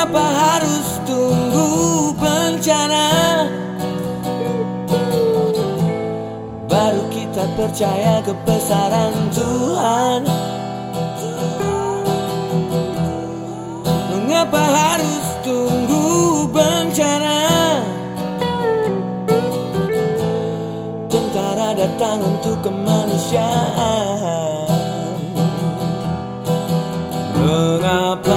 Mengapa harus tunggu bencana? Baru kita percaya kebesaran Tuhan. Mengapa harus tunggu bencana? Tentara datang untuk kemanusiaan. Mengapa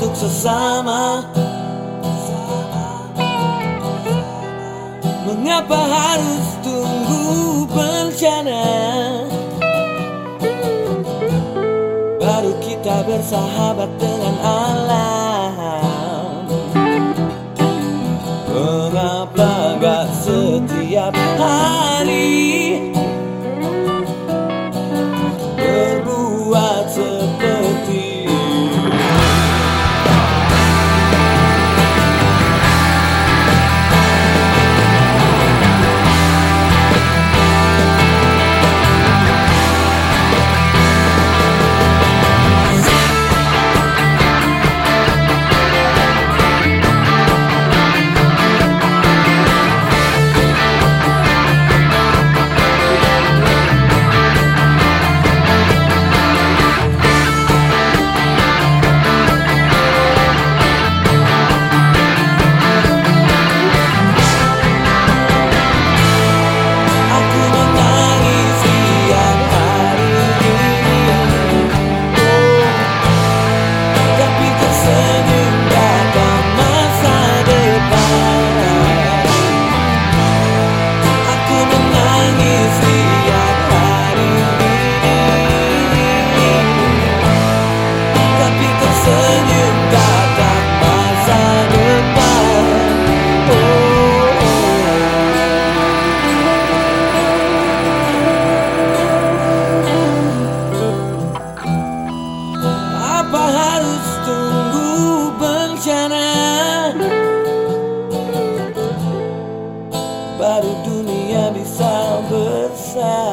untuk sesama. Mengapa harus tunggu bencana? Baru kita bersahabat side.